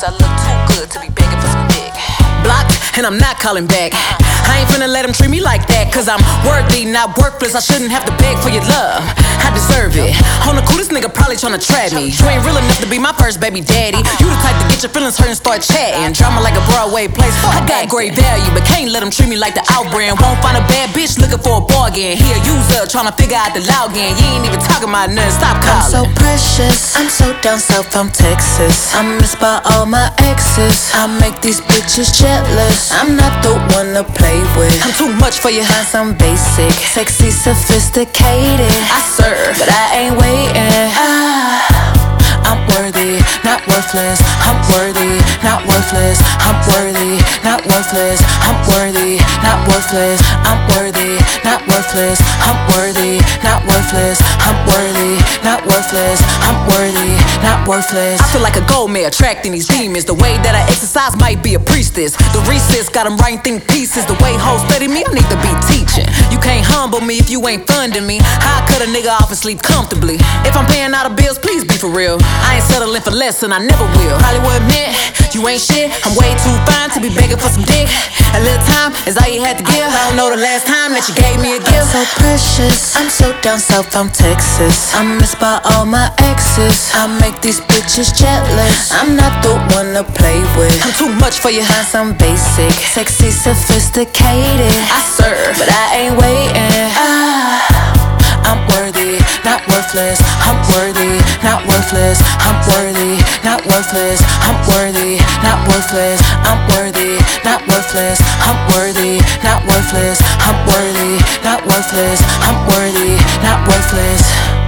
Cause I look too good to be begging for some dick. Blocked, and I'm not calling back. I ain't finna let him treat me like that. Cause I'm worthy, not worthless. I shouldn't have to beg for your love. I deserve it. On the coolest nigga probably tryna trap me. You ain't real enough to be my first baby daddy. You the type to get your feelings hurt and start chatting. Drama like a Broadway place. I got great value, but can't let him treat me like the outbrand. Won't find a bad bitch looking for a bargain. Here, use up, tryna figure out the login. You ain't even talking about nothing. Stop I'm so precious. I'm so down south from Texas. I'm missed by all my exes. I make these bitches jealous. I'm not the to play with. I'm too much for you. Find some basic, sexy, sophisticated. I serve. but I ain't waiting. Ah, I'm worthy, not worthless. I'm worthy, not worthless. I'm worthy, not worthless. I'm worthy, not worthless. I'm worthy, not worthless. I'm worthy, not worthless. I'm worthy, not worthless. I'm worthy, not worthless. I feel like a gold mare attracting these demons. The way that I exercise might be a priestess. The recess got them writing think pieces. The way hoes study me, I need to be teaching. You can't humble me if you ain't funding me. How could a nigga off and sleep comfortably? If I'm paying all the bills, please be for real. I ain't settling for less and I never will. Hollywood admit, you ain't shit. I'm way too fine to be begging for some dick. A little time is all you had to give. I don't know the last time that you gave me a gift. I'm so precious. I'm so down south from Texas. I'm missed by all my exes. I make these bitches jealous. I'm not the one to play with. I'm too much for you. Find some basic, sexy, sophisticated. I serve. but I ain't waiting. Ah, I'm worthy, not worthless. I'm worthy, not worthless. I'm worthy, worthless. I'm worthy, not worthless. I'm worthy, not worthless. I'm worthy, not worthless. I'm worthy, not worthless. I'm worthy, not worthless.